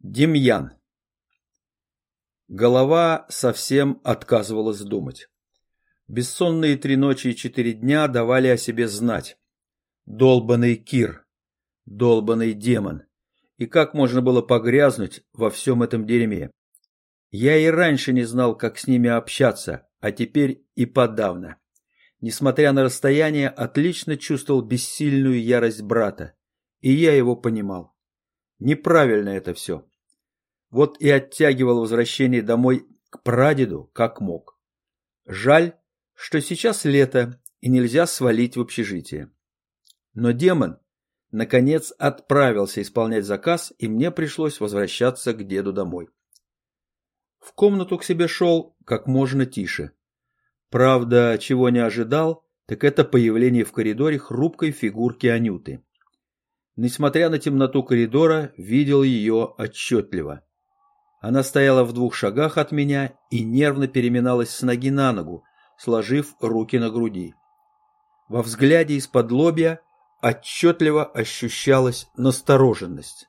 Демьян. Голова совсем отказывалась думать. Бессонные три ночи и четыре дня давали о себе знать. Долбанный Кир, долбанный демон. И как можно было погрязнуть во всем этом дерьме? Я и раньше не знал, как с ними общаться, а теперь и подавно. Несмотря на расстояние, отлично чувствовал бессильную ярость брата, и я его понимал. Неправильно это все. Вот и оттягивал возвращение домой к прадеду как мог. Жаль, что сейчас лето и нельзя свалить в общежитие. Но демон, наконец, отправился исполнять заказ, и мне пришлось возвращаться к деду домой. В комнату к себе шел как можно тише. Правда, чего не ожидал, так это появление в коридоре хрупкой фигурки Анюты. Несмотря на темноту коридора, видел ее отчетливо. Она стояла в двух шагах от меня и нервно переминалась с ноги на ногу, сложив руки на груди. Во взгляде из-под лобья отчетливо ощущалась настороженность.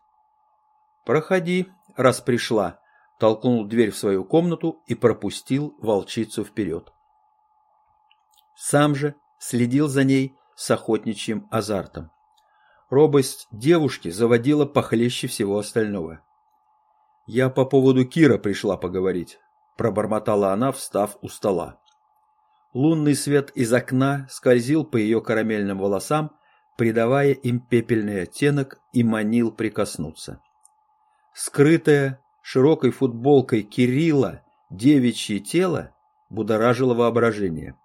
«Проходи, раз пришла», — толкнул дверь в свою комнату и пропустил волчицу вперед. Сам же следил за ней с охотничьим азартом. Робость девушки заводила похлеще всего остального. «Я по поводу Кира пришла поговорить», — пробормотала она, встав у стола. Лунный свет из окна скользил по ее карамельным волосам, придавая им пепельный оттенок и манил прикоснуться. Скрытое широкой футболкой Кирилла девичье тело будоражило воображение.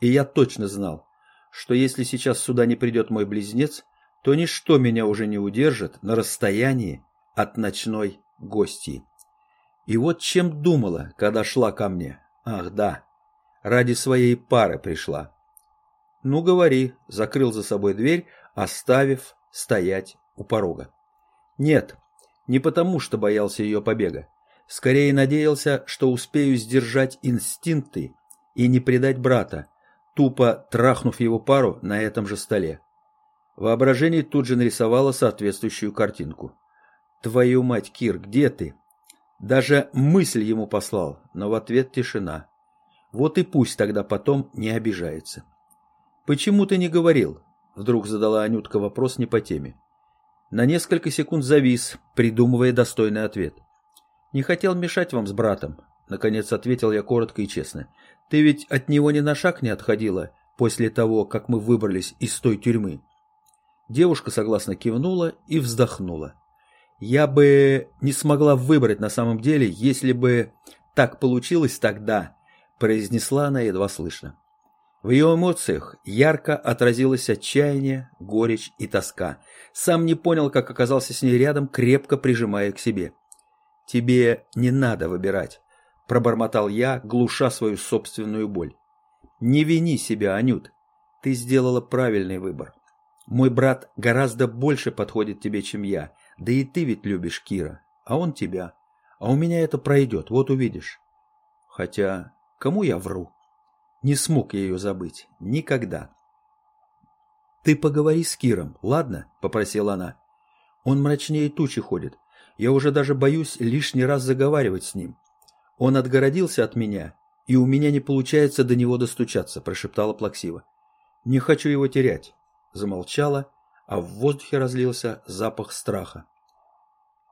И я точно знал, что если сейчас сюда не придет мой близнец, то ничто меня уже не удержит на расстоянии от ночной гостьи. И вот чем думала, когда шла ко мне. Ах, да, ради своей пары пришла. Ну, говори, закрыл за собой дверь, оставив стоять у порога. Нет, не потому, что боялся ее побега. Скорее надеялся, что успею сдержать инстинкты и не предать брата, тупо трахнув его пару на этом же столе. Воображение тут же нарисовало соответствующую картинку. «Твою мать, Кир, где ты?» Даже мысль ему послал, но в ответ тишина. Вот и пусть тогда потом не обижается. «Почему ты не говорил?» Вдруг задала Анютка вопрос не по теме. На несколько секунд завис, придумывая достойный ответ. «Не хотел мешать вам с братом», — наконец ответил я коротко и честно. «Ты ведь от него ни на шаг не отходила после того, как мы выбрались из той тюрьмы?» Девушка согласно кивнула и вздохнула. Я бы не смогла выбрать на самом деле, если бы так получилось тогда, произнесла она едва слышно. В ее эмоциях ярко отразилось отчаяние, горечь и тоска. Сам не понял, как оказался с ней рядом, крепко прижимая к себе. «Тебе не надо выбирать», — пробормотал я, глуша свою собственную боль. «Не вини себя, Анют. Ты сделала правильный выбор. Мой брат гораздо больше подходит тебе, чем я, да и ты ведь любишь Кира, а он тебя. А у меня это пройдет, вот увидишь. Хотя, кому я вру? Не смог я ее забыть. Никогда. Ты поговори с Киром, ладно? Попросила она. Он мрачнее тучи ходит. Я уже даже боюсь лишний раз заговаривать с ним. Он отгородился от меня, и у меня не получается до него достучаться, прошептала плаксиво. Не хочу его терять. Замолчала а в воздухе разлился запах страха.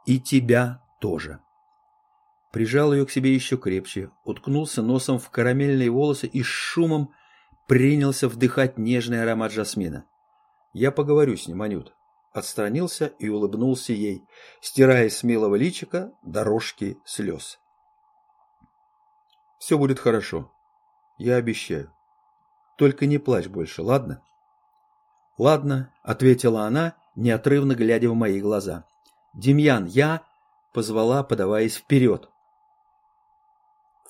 «И тебя тоже». Прижал ее к себе еще крепче, уткнулся носом в карамельные волосы и с шумом принялся вдыхать нежный аромат жасмина. «Я поговорю с ним, Анют». Отстранился и улыбнулся ей, стирая с милого личика дорожки слез. «Все будет хорошо. Я обещаю. Только не плачь больше, ладно?» «Ладно», — ответила она, неотрывно глядя в мои глаза. «Демьян, я...» — позвала, подаваясь вперед.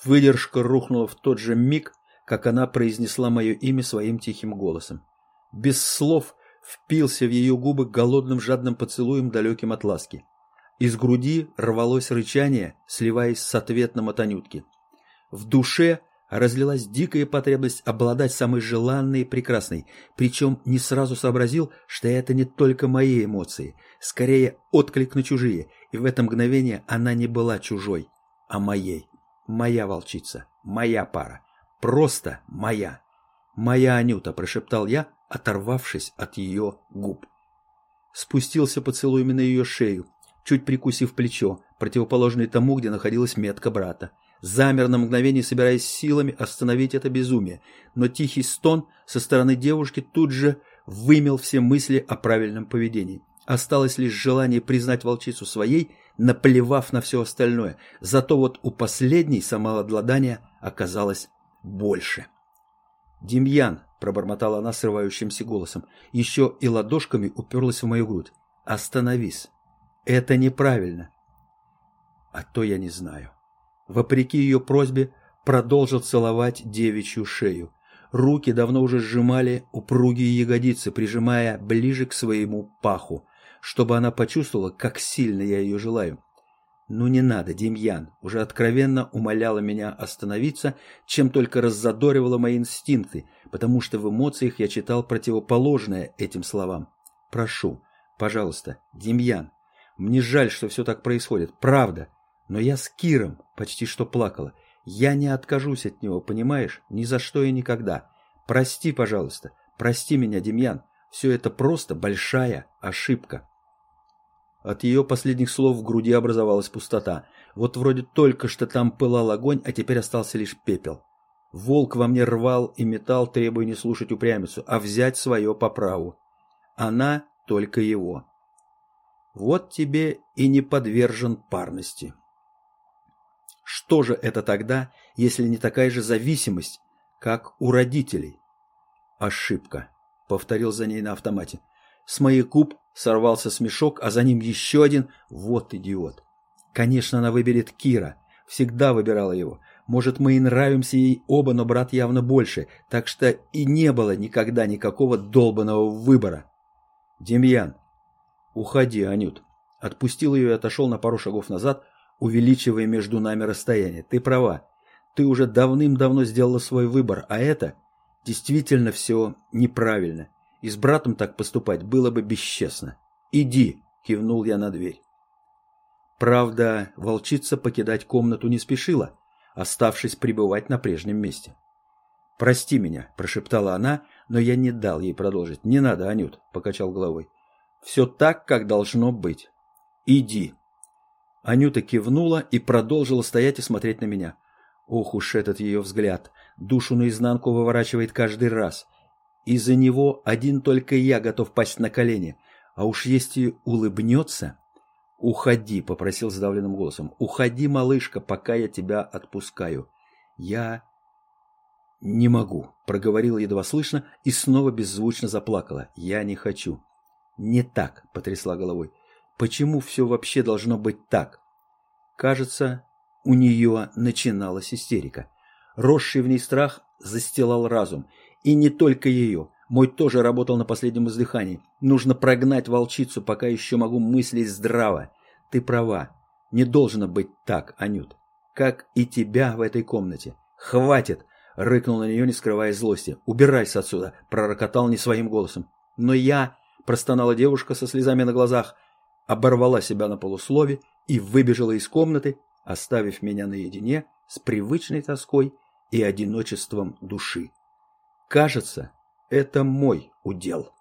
Выдержка рухнула в тот же миг, как она произнесла мое имя своим тихим голосом. Без слов впился в ее губы голодным жадным поцелуем, далеким от ласки. Из груди рвалось рычание, сливаясь с ответным от Анютки. В душе разлилась дикая потребность обладать самой желанной и прекрасной, причем не сразу сообразил, что это не только мои эмоции, скорее отклик на чужие, и в это мгновение она не была чужой, а моей. Моя волчица, моя пара, просто моя. «Моя Анюта», – прошептал я, оторвавшись от ее губ. Спустился поцелуями на ее шею, чуть прикусив плечо, противоположное тому, где находилась метка брата замер на мгновение, собираясь силами остановить это безумие, но тихий стон со стороны девушки тут же вымел все мысли о правильном поведении. Осталось лишь желание признать волчицу своей, наплевав на все остальное. Зато вот у последней самообладания оказалось больше. «Демьян», — пробормотала она срывающимся голосом, еще и ладошками уперлась в мою грудь. «Остановись. Это неправильно». «А то я не знаю» вопреки ее просьбе, продолжил целовать девичью шею. Руки давно уже сжимали упругие ягодицы, прижимая ближе к своему паху, чтобы она почувствовала, как сильно я ее желаю. «Ну не надо, Демьян!» уже откровенно умоляла меня остановиться, чем только раззадоривала мои инстинкты, потому что в эмоциях я читал противоположное этим словам. «Прошу, пожалуйста, Демьян, мне жаль, что все так происходит, правда, но я с Киром почти что плакала. Я не откажусь от него, понимаешь? Ни за что и никогда. Прости, пожалуйста. Прости меня, Демьян. Все это просто большая ошибка. От ее последних слов в груди образовалась пустота. Вот вроде только что там пылал огонь, а теперь остался лишь пепел. Волк во мне рвал и метал, требуя не слушать упрямицу, а взять свое по праву. Она только его. Вот тебе и не подвержен парности. Что же это тогда, если не такая же зависимость, как у родителей? Ошибка, повторил за ней на автомате. С моих губ сорвался смешок, а за ним еще один. Вот идиот. Конечно, она выберет Кира. Всегда выбирала его. Может, мы и нравимся ей оба, но брат явно больше, так что и не было никогда никакого долбанного выбора. Демьян, уходи, Анют. Отпустил ее и отошел на пару шагов назад, увеличивая между нами расстояние. Ты права. Ты уже давным-давно сделала свой выбор, а это действительно все неправильно. И с братом так поступать было бы бесчестно. Иди, кивнул я на дверь. Правда, волчица покидать комнату не спешила, оставшись пребывать на прежнем месте. «Прости меня», – прошептала она, но я не дал ей продолжить. «Не надо, Анют», – покачал головой. «Все так, как должно быть. Иди». Анюта кивнула и продолжила стоять и смотреть на меня. Ох уж этот ее взгляд. Душу наизнанку выворачивает каждый раз. Из-за него один только я готов пасть на колени. А уж если улыбнется... «Уходи», — попросил сдавленным голосом. «Уходи, малышка, пока я тебя отпускаю». «Я...» «Не могу», — проговорила едва слышно и снова беззвучно заплакала. «Я не хочу». «Не так», — потрясла головой. Почему все вообще должно быть так? Кажется, у нее начиналась истерика. Росший в ней страх застилал разум. И не только ее. Мой тоже работал на последнем издыхании. Нужно прогнать волчицу, пока еще могу мыслить здраво. Ты права. Не должно быть так, Анют. Как и тебя в этой комнате. Хватит! Рыкнул на нее, не скрывая злости. «Убирайся отсюда!» – пророкотал не своим голосом. «Но я...» – простонала девушка со слезами на глазах оборвала себя на полуслове и выбежала из комнаты, оставив меня наедине с привычной тоской и одиночеством души. Кажется, это мой удел.